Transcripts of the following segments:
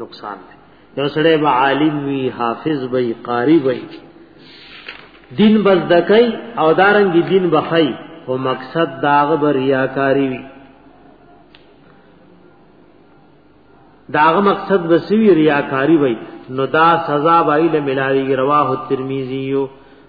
نقصان دی یو سړی به عالم وي حافظ وي قاری وي دین بس دکای او دارنګي دین بخای او مقصد داغه بر ریاکاری وي داغه مقصد بسوی ریاکاری وي نو دا سزا وایله ملاوی رواه الترمذی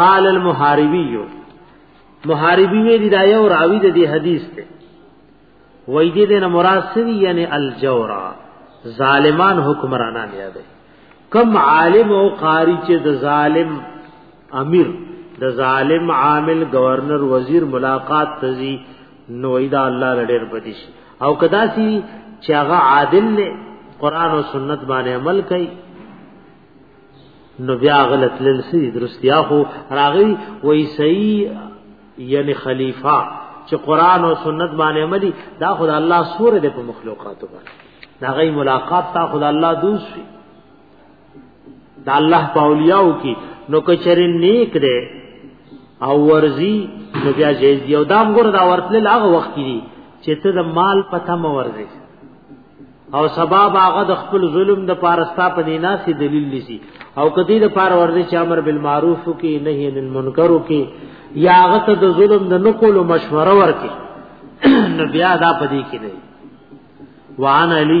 قال المحاربی محاربی وی دی دا یو راوی د دې حدیث ته وای دې د مراد سری یعنی الجورا ظالمان حکمرانان یاد کم عالم او قاری چې د ظالم امیر د ظالم عامل گورنر وزیر ملاقات تزي نو ایدا الله لړر بدیش او کدا سی چې هغه عادل نه قران او سنت باندې عمل کوي نو بیا غلط لسی درستیا خو راغی وای صحیح یعنی خلیفہ چې قران او سنت باندې عملی دا خدای الله سور دې په مخلوقاتو باندې دا غي ملاقات تا خدای الله دوست وي دا الله په اولیاءو کې نو کچري نیک دی او ورزي نو بیا جیز دی او دا موږ دا ورتل هغه وخت کې چې ته د مال پته مورځي او سبا باغه د خپل ظلم د پارستا په دینا سي دلیل لسی او کدی د پار ورزه چې امر بالمعروف کی نهی عن المنکر کی یا غته د ظلم د نقول مشوره ورکي نو بیا دا پدی کې دی وان علی